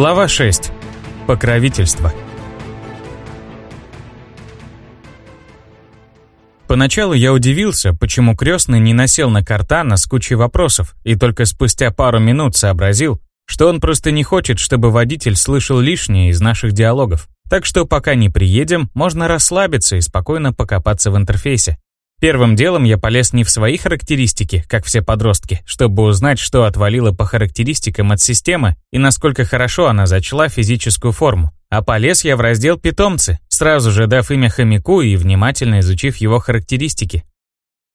Глава 6. Покровительство. Поначалу я удивился, почему крестный не насел на картана с кучей вопросов, и только спустя пару минут сообразил, что он просто не хочет, чтобы водитель слышал лишнее из наших диалогов. Так что пока не приедем, можно расслабиться и спокойно покопаться в интерфейсе. Первым делом я полез не в свои характеристики, как все подростки, чтобы узнать, что отвалило по характеристикам от системы и насколько хорошо она зачла физическую форму. А полез я в раздел «Питомцы», сразу же дав имя хомяку и внимательно изучив его характеристики.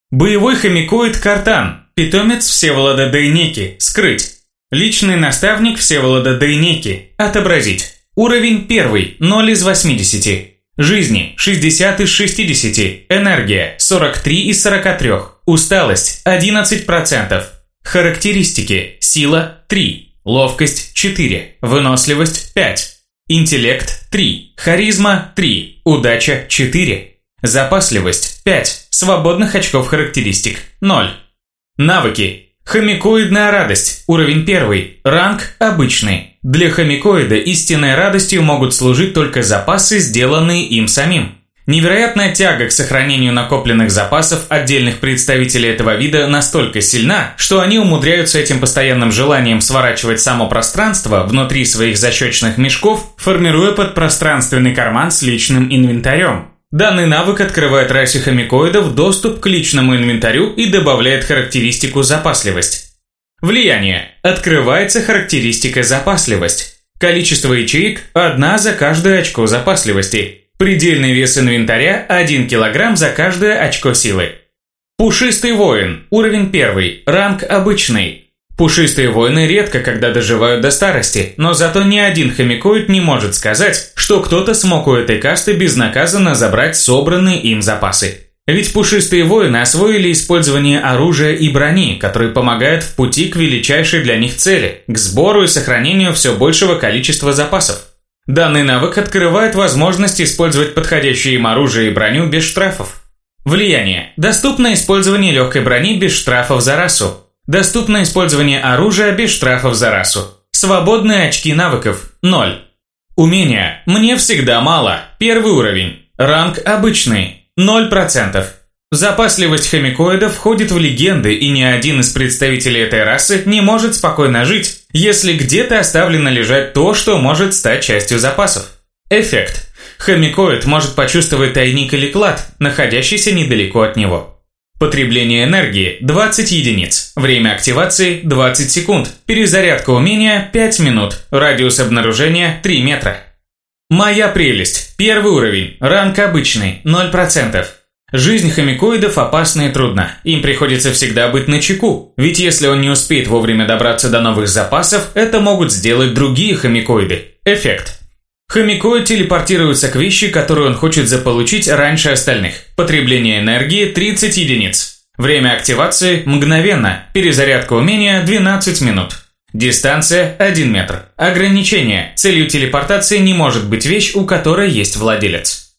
Боевой хомякоид Картан. Питомец Всеволода Дейнеки. Скрыть. Личный наставник Всеволода Дейнеки. Отобразить. Уровень 1. 0 из 80. Жизни 60 из 60, энергия 43 из 43, усталость 11%, характеристики сила 3, ловкость 4, выносливость 5, интеллект 3, харизма 3, удача 4, запасливость 5, свободных очков характеристик 0. Навыки. Хомикоидная радость, уровень 1, ранг обычный. Для хомикоида истинной радостью могут служить только запасы, сделанные им самим. Невероятная тяга к сохранению накопленных запасов отдельных представителей этого вида настолько сильна, что они умудряются этим постоянным желанием сворачивать само пространство внутри своих защечных мешков, формируя подпространственный карман с личным инвентарем. Данный навык открывает расе хомикоидов доступ к личному инвентарю и добавляет характеристику запасливость. Влияние. Открывается характеристика запасливость. Количество ячеек – одна за каждое очко запасливости. Предельный вес инвентаря – 1 кг за каждое очко силы. Пушистый воин. Уровень 1. Ранг обычный. Пушистые воины редко когда доживают до старости, но зато ни один хомякоид не может сказать, что кто-то смог у этой касты безнаказанно забрать собранные им запасы. Ведь пушистые воины освоили использование оружия и брони, которые помогают в пути к величайшей для них цели – к сбору и сохранению все большего количества запасов. Данный навык открывает возможность использовать подходящее им оружие и броню без штрафов. Влияние. Доступно использование легкой брони без штрафов за расу. Доступно использование оружия без штрафов за расу. Свободные очки навыков – 0. Умения. Мне всегда мало. Первый уровень. Ранг обычный. 0%. Запасливость хомикоидов входит в легенды, и ни один из представителей этой расы не может спокойно жить, если где-то оставлено лежать то, что может стать частью запасов. Эффект. Хомикоид может почувствовать тайник или клад, находящийся недалеко от него. Потребление энергии – 20 единиц. Время активации – 20 секунд. Перезарядка умения – 5 минут. Радиус обнаружения – 3 метра. Моя прелесть. Первый уровень. Ранг обычный. 0%. Жизнь хомикоидов опасна и трудна. Им приходится всегда быть на чеку. Ведь если он не успеет вовремя добраться до новых запасов, это могут сделать другие хомикоиды. Эффект. Хомикоид телепортируется к вещи, которую он хочет заполучить раньше остальных. Потребление энергии 30 единиц. Время активации мгновенно. Перезарядка умения 12 минут. Дистанция 1 метр. Ограничение. Целью телепортации не может быть вещь, у которой есть владелец.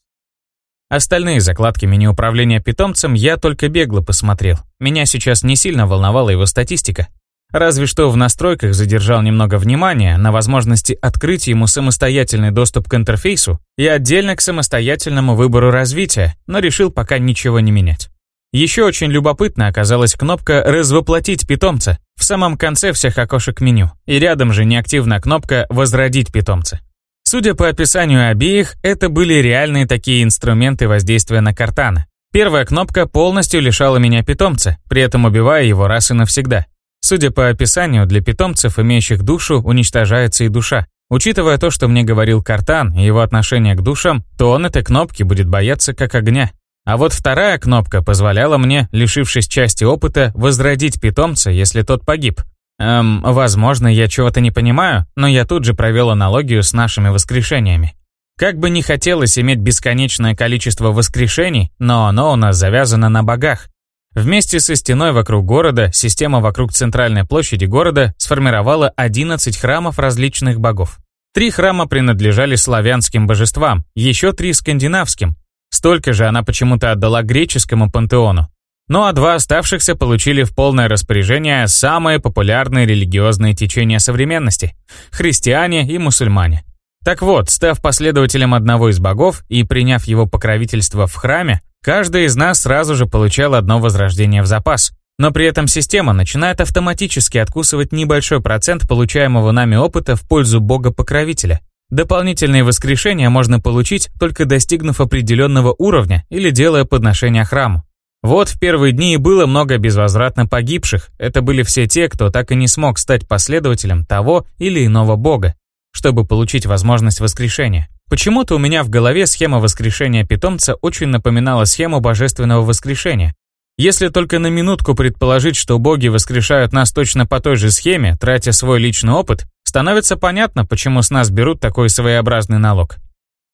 Остальные закладки меню управления питомцем я только бегло посмотрел. Меня сейчас не сильно волновала его статистика. Разве что в настройках задержал немного внимания на возможности открыть ему самостоятельный доступ к интерфейсу и отдельно к самостоятельному выбору развития, но решил пока ничего не менять. Еще очень любопытно оказалась кнопка «Развоплотить питомца» в самом конце всех окошек меню, и рядом же неактивная кнопка «Возродить питомца». Судя по описанию обеих, это были реальные такие инструменты воздействия на картана. Первая кнопка полностью лишала меня питомца, при этом убивая его раз и навсегда. Судя по описанию, для питомцев, имеющих душу, уничтожается и душа. Учитывая то, что мне говорил Картан и его отношение к душам, то он этой кнопки будет бояться как огня. А вот вторая кнопка позволяла мне, лишившись части опыта, возродить питомца, если тот погиб. Эм, возможно, я чего-то не понимаю, но я тут же провел аналогию с нашими воскрешениями. Как бы не хотелось иметь бесконечное количество воскрешений, но оно у нас завязано на богах. Вместе со стеной вокруг города, система вокруг центральной площади города сформировала 11 храмов различных богов. Три храма принадлежали славянским божествам, еще три скандинавским, Столько же она почему-то отдала греческому пантеону. Ну а два оставшихся получили в полное распоряжение самые популярные религиозные течения современности – христиане и мусульмане. Так вот, став последователем одного из богов и приняв его покровительство в храме, каждый из нас сразу же получал одно возрождение в запас. Но при этом система начинает автоматически откусывать небольшой процент получаемого нами опыта в пользу бога-покровителя. Дополнительные воскрешения можно получить, только достигнув определенного уровня или делая подношение храму. Вот в первые дни было много безвозвратно погибших. Это были все те, кто так и не смог стать последователем того или иного бога, чтобы получить возможность воскрешения. Почему-то у меня в голове схема воскрешения питомца очень напоминала схему божественного воскрешения, если только на минутку предположить, что боги воскрешают нас точно по той же схеме, тратя свой личный опыт, становится понятно, почему с нас берут такой своеобразный налог.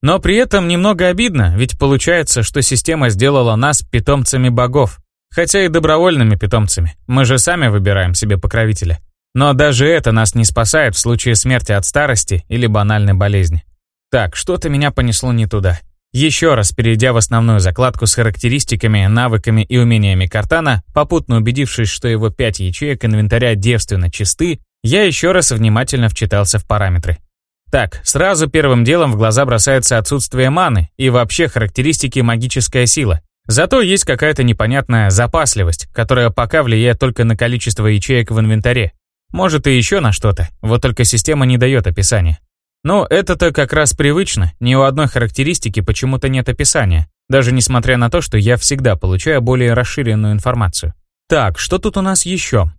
Но при этом немного обидно, ведь получается, что система сделала нас питомцами богов, хотя и добровольными питомцами. Мы же сами выбираем себе покровителя. Но даже это нас не спасает в случае смерти от старости или банальной болезни. Так, что-то меня понесло не туда. Еще раз перейдя в основную закладку с характеристиками, навыками и умениями Картана, попутно убедившись, что его 5 ячеек инвентаря девственно чисты, я еще раз внимательно вчитался в параметры. Так, сразу первым делом в глаза бросается отсутствие маны и вообще характеристики магическая сила. Зато есть какая-то непонятная запасливость, которая пока влияет только на количество ячеек в инвентаре. Может и еще на что-то, вот только система не дает описания. Но это-то как раз привычно, ни у одной характеристики почему-то нет описания, даже несмотря на то, что я всегда получаю более расширенную информацию. Так, что тут у нас еще?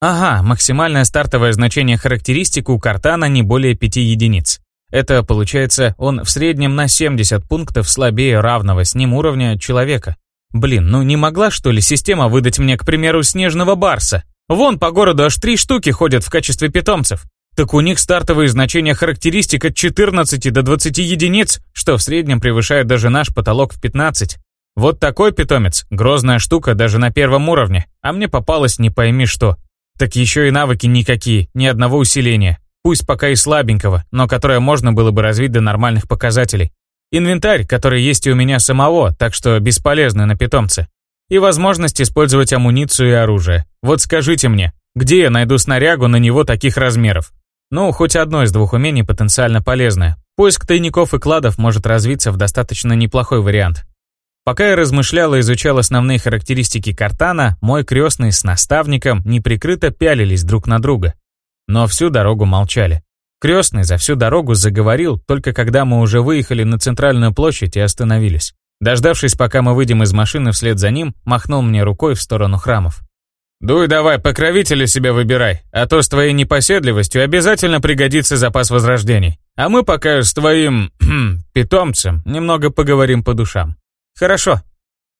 Ага, максимальное стартовое значение характеристик у картана не более 5 единиц. Это получается, он в среднем на 70 пунктов слабее равного с ним уровня человека. Блин, ну не могла что ли система выдать мне, к примеру, снежного барса? Вон по городу аж три штуки ходят в качестве питомцев. Так у них стартовые значения характеристик от 14 до 20 единиц, что в среднем превышает даже наш потолок в 15. Вот такой питомец, грозная штука даже на первом уровне, а мне попалось не пойми что. Так еще и навыки никакие, ни одного усиления. Пусть пока и слабенького, но которое можно было бы развить до нормальных показателей. Инвентарь, который есть и у меня самого, так что бесполезный на питомце. И возможность использовать амуницию и оружие. Вот скажите мне, где я найду снарягу на него таких размеров? Ну, хоть одно из двух умений потенциально полезное. Поиск тайников и кладов может развиться в достаточно неплохой вариант. Пока я размышлял и изучал основные характеристики картана, мой крестный с наставником неприкрыто пялились друг на друга. Но всю дорогу молчали. Крестный за всю дорогу заговорил, только когда мы уже выехали на центральную площадь и остановились. Дождавшись, пока мы выйдем из машины вслед за ним, махнул мне рукой в сторону храмов. «Дуй давай, покровителя себе выбирай, а то с твоей непоседливостью обязательно пригодится запас возрождений. А мы пока с твоим питомцем немного поговорим по душам». «Хорошо».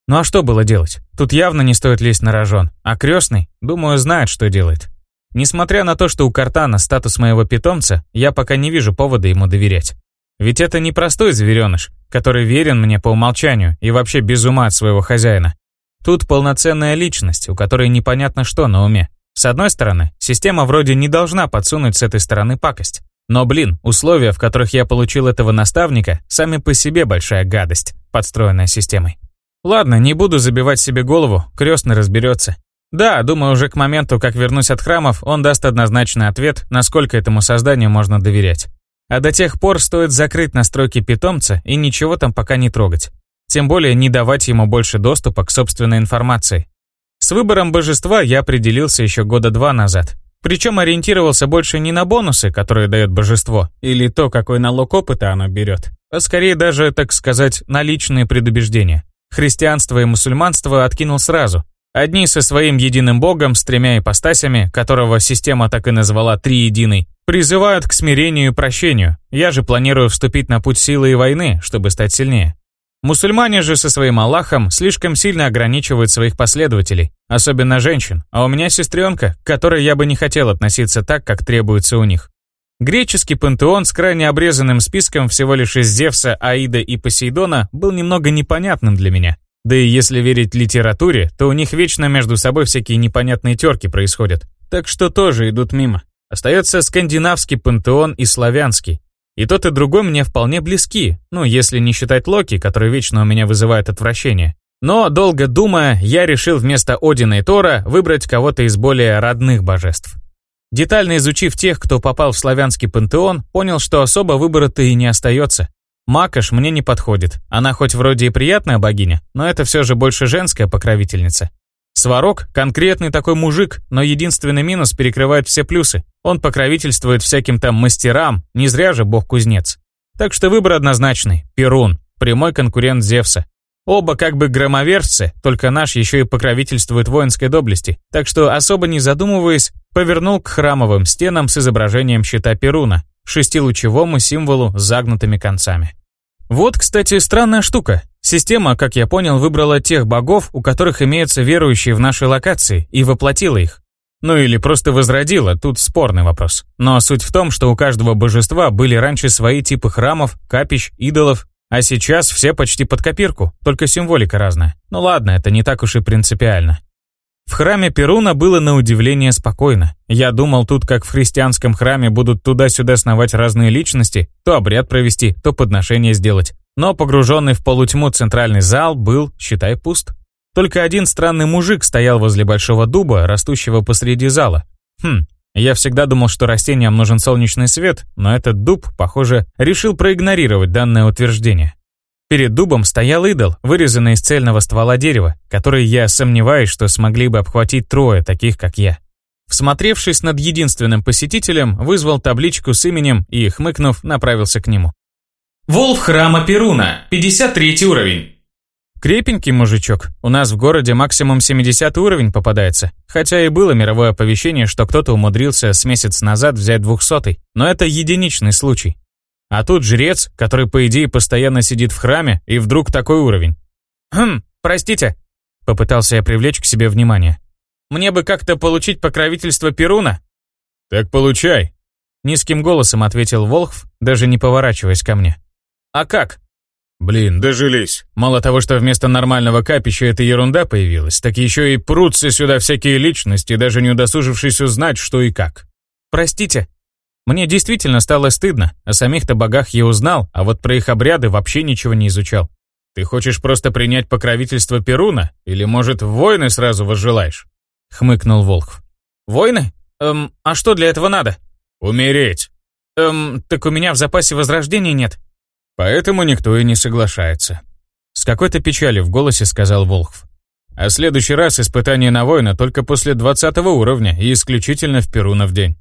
Ну а что было делать? Тут явно не стоит лезть на рожон, а крестный, думаю, знает, что делает. Несмотря на то, что у Картана статус моего питомца, я пока не вижу повода ему доверять. Ведь это не простой звереныш, который верен мне по умолчанию и вообще без ума от своего хозяина. Тут полноценная личность, у которой непонятно что на уме. С одной стороны, система вроде не должна подсунуть с этой стороны пакость. Но, блин, условия, в которых я получил этого наставника, сами по себе большая гадость, подстроенная системой. Ладно, не буду забивать себе голову, крестный разберется. Да, думаю, уже к моменту, как вернусь от храмов, он даст однозначный ответ, насколько этому созданию можно доверять. А до тех пор стоит закрыть настройки питомца и ничего там пока не трогать. Тем более не давать ему больше доступа к собственной информации. С выбором божества я определился еще года два назад. Причем ориентировался больше не на бонусы, которые дает божество, или то, какой налог опыта оно берет, а скорее даже, так сказать, на личные предубеждения. Христианство и мусульманство откинул сразу. Одни со своим единым богом с тремя ипостасями, которого система так и назвала «триединый», призывают к смирению и прощению. Я же планирую вступить на путь силы и войны, чтобы стать сильнее. Мусульмане же со своим Аллахом слишком сильно ограничивают своих последователей, особенно женщин, а у меня сестренка, к которой я бы не хотел относиться так, как требуется у них. Греческий пантеон с крайне обрезанным списком всего лишь из Зевса, Аида и Посейдона был немного непонятным для меня. Да и если верить литературе, то у них вечно между собой всякие непонятные терки происходят. Так что тоже идут мимо. Остается скандинавский пантеон и славянский. И тот, и другой мне вполне близки, ну, если не считать Локи, который вечно у меня вызывает отвращение. Но, долго думая, я решил вместо Одина и Тора выбрать кого-то из более родных божеств. Детально изучив тех, кто попал в славянский пантеон, понял, что особо выбора-то и не остается. Макаш мне не подходит. Она хоть вроде и приятная богиня, но это все же больше женская покровительница. Сварог – конкретный такой мужик, но единственный минус перекрывает все плюсы. Он покровительствует всяким там мастерам, не зря же бог-кузнец. Так что выбор однозначный – Перун, прямой конкурент Зевса. Оба как бы громовержцы, только наш еще и покровительствует воинской доблести, так что, особо не задумываясь, повернул к храмовым стенам с изображением щита Перуна, шестилучевому символу с загнутыми концами. Вот, кстати, странная штука. Система, как я понял, выбрала тех богов, у которых имеются верующие в нашей локации, и воплотила их. Ну или просто возродила, тут спорный вопрос. Но суть в том, что у каждого божества были раньше свои типы храмов, капищ, идолов а сейчас все почти под копирку, только символика разная. Ну ладно, это не так уж и принципиально. В храме Перуна было на удивление спокойно. Я думал, тут как в христианском храме будут туда-сюда сновать разные личности, то обряд провести, то подношение сделать. Но погруженный в полутьму центральный зал был, считай, пуст. Только один странный мужик стоял возле большого дуба, растущего посреди зала. Хм, я всегда думал, что растениям нужен солнечный свет, но этот дуб, похоже, решил проигнорировать данное утверждение. Перед дубом стоял идол, вырезанный из цельного ствола дерева, который я сомневаюсь, что смогли бы обхватить трое таких, как я. Всмотревшись над единственным посетителем, вызвал табличку с именем и, хмыкнув, направился к нему. Волф храма Перуна, 53 уровень. Крепенький мужичок. У нас в городе максимум 70 уровень попадается. Хотя и было мировое оповещение, что кто-то умудрился с месяц назад взять 200 но это единичный случай. А тут жрец, который по идее постоянно сидит в храме, и вдруг такой уровень. «Хм, простите», — попытался я привлечь к себе внимание. «Мне бы как-то получить покровительство Перуна?» «Так получай», — низким голосом ответил Волхв, даже не поворачиваясь ко мне. «А как?» Блин, дожились. Мало того, что вместо нормального капища эта ерунда появилась, так еще и прутся сюда всякие личности, даже не удосужившись узнать, что и как. Простите. Мне действительно стало стыдно. О самих-то богах я узнал, а вот про их обряды вообще ничего не изучал. Ты хочешь просто принять покровительство Перуна? Или, может, в войны сразу возжелаешь? Хмыкнул Волхв. Войны? Эм, а что для этого надо? Умереть. Эм, так у меня в запасе возрождения нет. Поэтому никто и не соглашается. С какой-то печалью в голосе сказал Волхв. А следующий раз испытание на воина только после 20 уровня и исключительно в Перуна в день.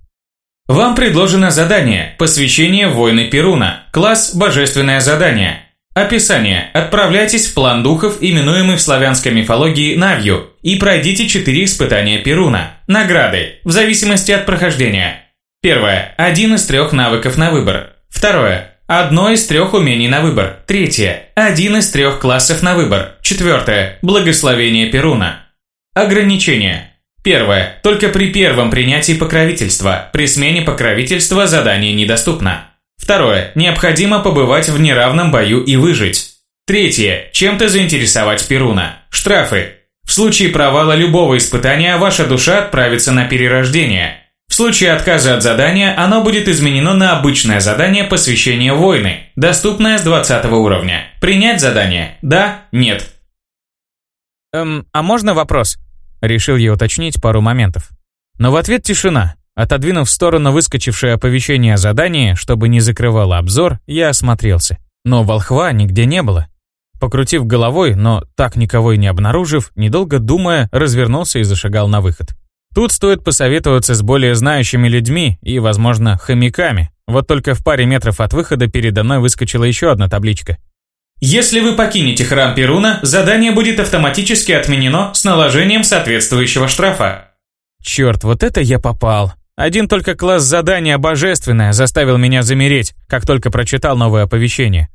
Вам предложено задание «Посвящение войны Перуна». Класс «Божественное задание». Описание. Отправляйтесь в план духов, именуемый в славянской мифологии Навью, и пройдите 4 испытания Перуна. Награды. В зависимости от прохождения. Первое. Один из трех навыков на выбор. Второе. Одно из трех умений на выбор. Третье. Один из трех классов на выбор. Четвертое. Благословение Перуна. Ограничения. Первое. Только при первом принятии покровительства. При смене покровительства задание недоступно. Второе. Необходимо побывать в неравном бою и выжить. Третье. Чем-то заинтересовать Перуна. Штрафы. В случае провала любого испытания ваша душа отправится на перерождение. Случае отказа от задания оно будет изменено на обычное задание посвящения войны, доступное с 20 уровня. Принять задание? Да? Нет? Эм, а можно вопрос? Решил я уточнить пару моментов. Но в ответ тишина. Отодвинув в сторону выскочившее оповещение о задании, чтобы не закрывало обзор, я осмотрелся. Но волхва нигде не было. Покрутив головой, но так никого и не обнаружив, недолго думая, развернулся и зашагал на выход. Тут стоит посоветоваться с более знающими людьми и, возможно, хомяками. Вот только в паре метров от выхода передо мной выскочила еще одна табличка. Если вы покинете храм Перуна, задание будет автоматически отменено с наложением соответствующего штрафа. Черт, вот это я попал. Один только класс задания «Божественное» заставил меня замереть, как только прочитал новое оповещение.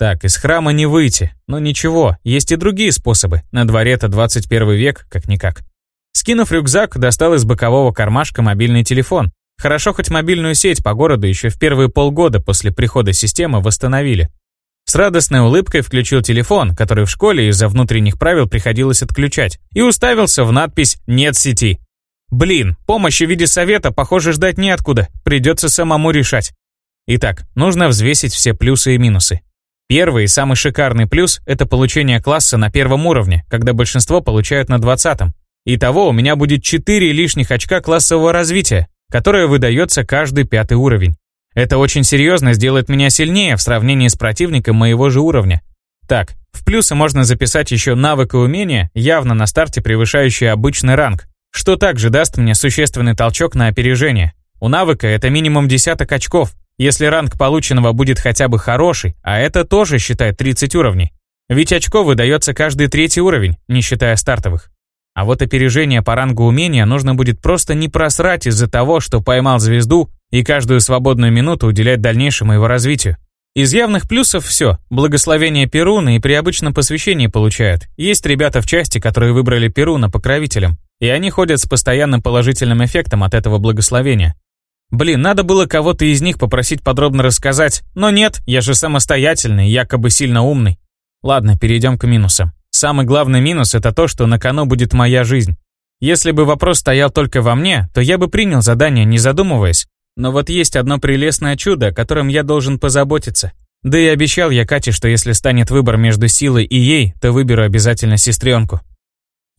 Так, из храма не выйти. Но ничего, есть и другие способы. На дворе-то 21 век, как-никак. Скинув рюкзак, достал из бокового кармашка мобильный телефон. Хорошо, хоть мобильную сеть по городу еще в первые полгода после прихода системы восстановили. С радостной улыбкой включил телефон, который в школе из-за внутренних правил приходилось отключать, и уставился в надпись «Нет сети». Блин, помощи в виде совета, похоже, ждать неоткуда, придется самому решать. Итак, нужно взвесить все плюсы и минусы. Первый и самый шикарный плюс – это получение класса на первом уровне, когда большинство получают на двадцатом. Итого у меня будет 4 лишних очка классового развития, которое выдается каждый пятый уровень. Это очень серьезно сделает меня сильнее в сравнении с противником моего же уровня. Так, в плюсы можно записать еще навык и умения, явно на старте превышающие обычный ранг, что также даст мне существенный толчок на опережение. У навыка это минимум десяток очков, если ранг полученного будет хотя бы хороший, а это тоже считай 30 уровней. Ведь очко выдается каждый третий уровень, не считая стартовых. А вот опережение по рангу умения нужно будет просто не просрать из-за того, что поймал звезду и каждую свободную минуту уделять дальнейшему его развитию. Из явных плюсов все. Благословение Перуна и при обычном посвящении получают. Есть ребята в части, которые выбрали Перуна покровителем, и они ходят с постоянным положительным эффектом от этого благословения. Блин, надо было кого-то из них попросить подробно рассказать, но нет, я же самостоятельный, якобы сильно умный. Ладно, перейдем к минусам. Самый главный минус это то, что на кону будет моя жизнь. Если бы вопрос стоял только во мне, то я бы принял задание, не задумываясь. Но вот есть одно прелестное чудо, о котором я должен позаботиться. Да и обещал я Кате, что если станет выбор между силой и ей, то выберу обязательно сестренку.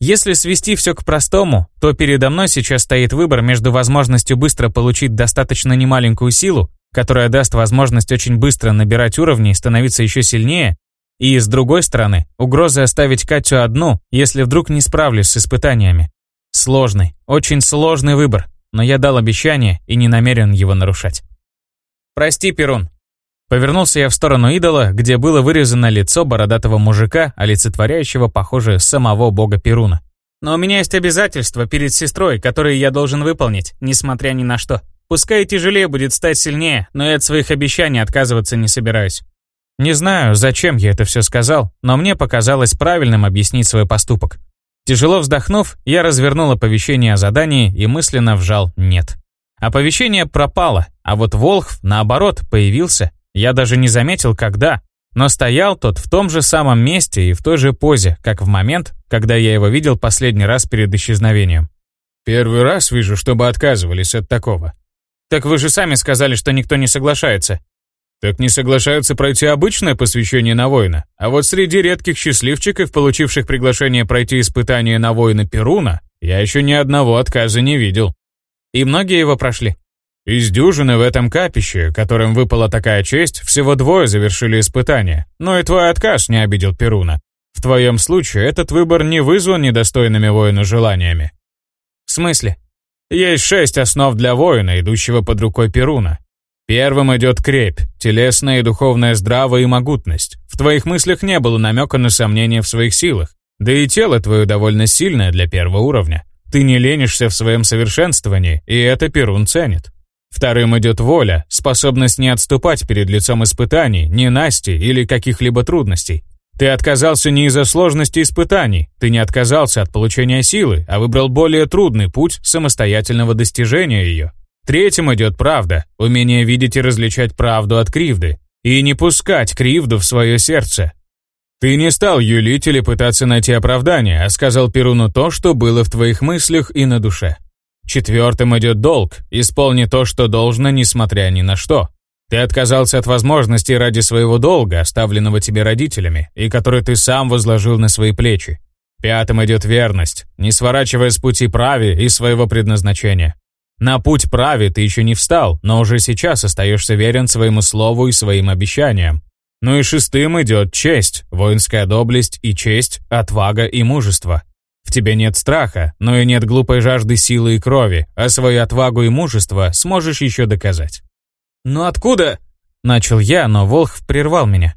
Если свести все к простому, то передо мной сейчас стоит выбор между возможностью быстро получить достаточно немаленькую силу, которая даст возможность очень быстро набирать уровни и становиться еще сильнее, и, с другой стороны, угрозы оставить Катю одну, если вдруг не справлюсь с испытаниями. Сложный, очень сложный выбор, но я дал обещание и не намерен его нарушать. «Прости, Перун». Повернулся я в сторону идола, где было вырезано лицо бородатого мужика, олицетворяющего, похоже, самого бога Перуна. «Но у меня есть обязательства перед сестрой, которые я должен выполнить, несмотря ни на что. Пускай тяжелее будет стать сильнее, но я от своих обещаний отказываться не собираюсь. Не знаю, зачем я это все сказал, но мне показалось правильным объяснить свой поступок. Тяжело вздохнув, я развернул оповещение о задании и мысленно вжал «нет». Оповещение пропало, а вот Волхв, наоборот, появился. Я даже не заметил, когда, но стоял тот в том же самом месте и в той же позе, как в момент, когда я его видел последний раз перед исчезновением. «Первый раз вижу, чтобы отказывались от такого». «Так вы же сами сказали, что никто не соглашается», так не соглашаются пройти обычное посвящение на воина. А вот среди редких счастливчиков, получивших приглашение пройти испытание на воина Перуна, я еще ни одного отказа не видел. И многие его прошли. Из дюжины в этом капище, которым выпала такая честь, всего двое завершили испытание. Но и твой отказ не обидел Перуна. В твоем случае этот выбор не вызван недостойными воину желаниями. В смысле? Есть шесть основ для воина, идущего под рукой Перуна. Первым идет крепь, телесная и духовная здравая и могутность. В твоих мыслях не было намека на сомнение в своих силах. Да и тело твое довольно сильное для первого уровня. Ты не ленишься в своем совершенствовании, и это Перун ценит. Вторым идет воля, способность не отступать перед лицом испытаний, ненасти или каких-либо трудностей. Ты отказался не из-за сложности испытаний, ты не отказался от получения силы, а выбрал более трудный путь самостоятельного достижения ее. Третьим идет правда, умение видеть и различать правду от кривды, и не пускать кривду в свое сердце. Ты не стал юлить или пытаться найти оправдание, а сказал Перуну то, что было в твоих мыслях и на душе. Четвертым идет долг, исполни то, что должно, несмотря ни на что. Ты отказался от возможностей ради своего долга, оставленного тебе родителями, и который ты сам возложил на свои плечи. Пятым идет верность, не сворачивая с пути праве и своего предназначения. На путь праве ты еще не встал, но уже сейчас остаешься верен своему слову и своим обещаниям. Ну и шестым идет честь, воинская доблесть и честь, отвага и мужество. В тебе нет страха, но и нет глупой жажды силы и крови, а свою отвагу и мужество сможешь еще доказать. «Ну откуда?» – начал я, но Волх прервал меня.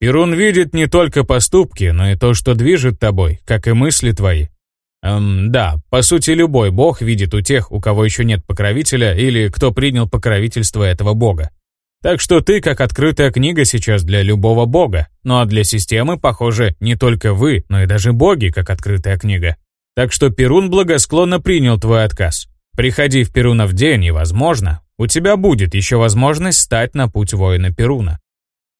Перун видит не только поступки, но и то, что движет тобой, как и мысли твои. Эм, да, по сути любой бог видит у тех, у кого еще нет покровителя или кто принял покровительство этого бога. Так что ты как открытая книга сейчас для любого бога. Ну а для системы, похоже, не только вы, но и даже боги как открытая книга. Так что Перун благосклонно принял твой отказ. Приходи в Перуна в день, и, возможно, у тебя будет еще возможность стать на путь воина Перуна.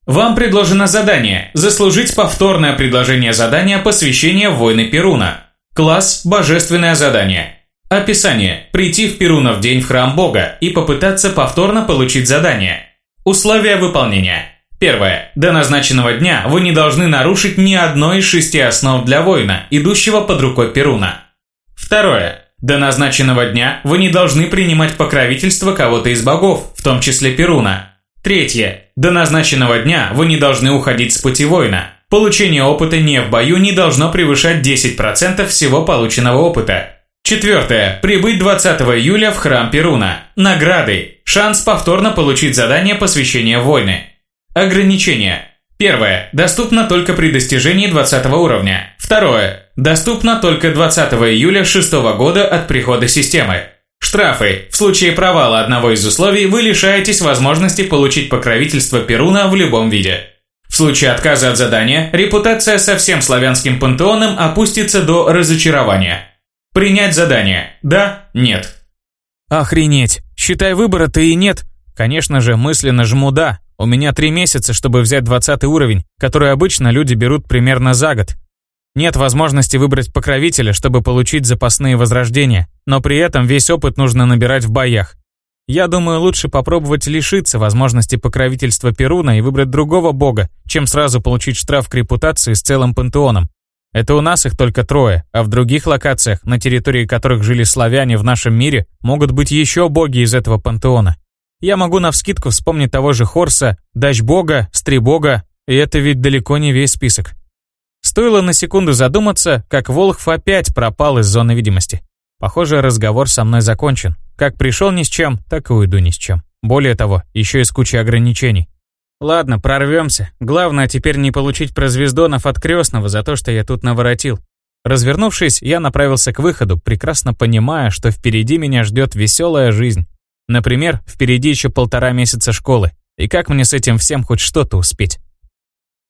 Вам предложено задание – заслужить повторное предложение задания посвящения войны Перуна. Класс «Божественное задание». Описание. Прийти в Перуна в день в храм Бога и попытаться повторно получить задание. Условия выполнения. Первое. До назначенного дня вы не должны нарушить ни одной из шести основ для воина, идущего под рукой Перуна. Второе. До назначенного дня вы не должны принимать покровительство кого-то из богов, в том числе Перуна. Третье. До назначенного дня вы не должны уходить с пути воина. Получение опыта не в бою не должно превышать 10% всего полученного опыта. Четвертое. Прибыть 20 июля в храм Перуна. Награды. Шанс повторно получить задание посвящения войны. Ограничения. Первое. Доступно только при достижении 20 уровня. Второе. Доступно только 20 июля 6 года от прихода системы. Штрафы. В случае провала одного из условий вы лишаетесь возможности получить покровительство Перуна в любом виде. В случае отказа от задания, репутация со всем славянским пантеоном опустится до разочарования. Принять задание. Да, нет. Охренеть. Считай выбора-то и нет. Конечно же, мысленно жму «да». У меня три месяца, чтобы взять 20 уровень, который обычно люди берут примерно за год. Нет возможности выбрать покровителя, чтобы получить запасные возрождения, но при этом весь опыт нужно набирать в боях. Я думаю, лучше попробовать лишиться возможности покровительства Перуна и выбрать другого бога, чем сразу получить штраф к репутации с целым пантеоном. Это у нас их только трое, а в других локациях, на территории которых жили славяне в нашем мире, могут быть еще боги из этого пантеона. Я могу навскидку вспомнить того же Хорса, Дач-бога, Стрибога, и это ведь далеко не весь список. Стоило на секунду задуматься, как Волхв опять пропал из зоны видимости. Похоже, разговор со мной закончен. Как пришел ни с чем, так и уйду ни с чем. Более того, еще и с кучей ограничений. Ладно, прорвемся. Главное теперь не получить прозвездонов от крестного за то, что я тут наворотил. Развернувшись, я направился к выходу, прекрасно понимая, что впереди меня ждет веселая жизнь. Например, впереди еще полтора месяца школы. И как мне с этим всем хоть что-то успеть?